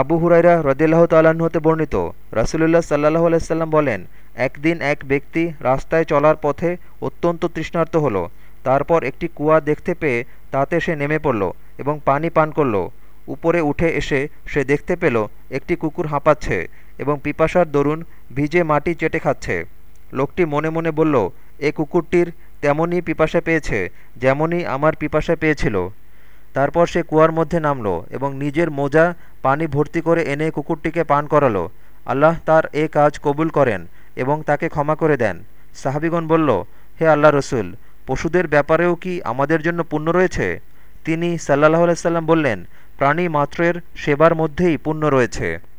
আবু হুরাইরা রদিল্লাহ হতে বর্ণিত। রাসুলুল্লাহ সাল্লাহ আলাইসাল্লাম বলেন, একদিন এক ব্যক্তি রাস্তায় চলার পথে অত্যন্ত তৃষ্ণার্ত হল। তারপর একটি কুয়া দেখতে পেয়ে তাতে সে নেমে পড়ল এবং পানি পান করল। উপরে উঠে এসে সে দেখতে পেল একটি কুকুর হাঁপাচ্ছে এবং পিপাসার দরুন ভিজে মাটি চেটে খাচ্ছে। লোকটি মনে মনে বলল, এ কুকুরটির তেমনই পিপাসা পেয়েছে, যেমনই আমার পিপাসা পেয়েছিল। তারপর সে কুয়ার মধ্যে নামল এবং নিজের মোজা পানি ভর্তি করে এনে কুকুরটিকে পান করালো। আল্লাহ তার এ কাজ কবুল করেন এবং তাকে ক্ষমা করে দেন। সাহাবিগণ বলল, হে আল্লাহ রসুল, পশুদের ব্যাপারেও কি আমাদের জন্য পুণ্য রয়েছে? তিনি সাল্লাহ আলাইসাল্লাম বললেন, প্রাণী মাত্রের সেবার মধ্যেই পুণ্য রয়েছে।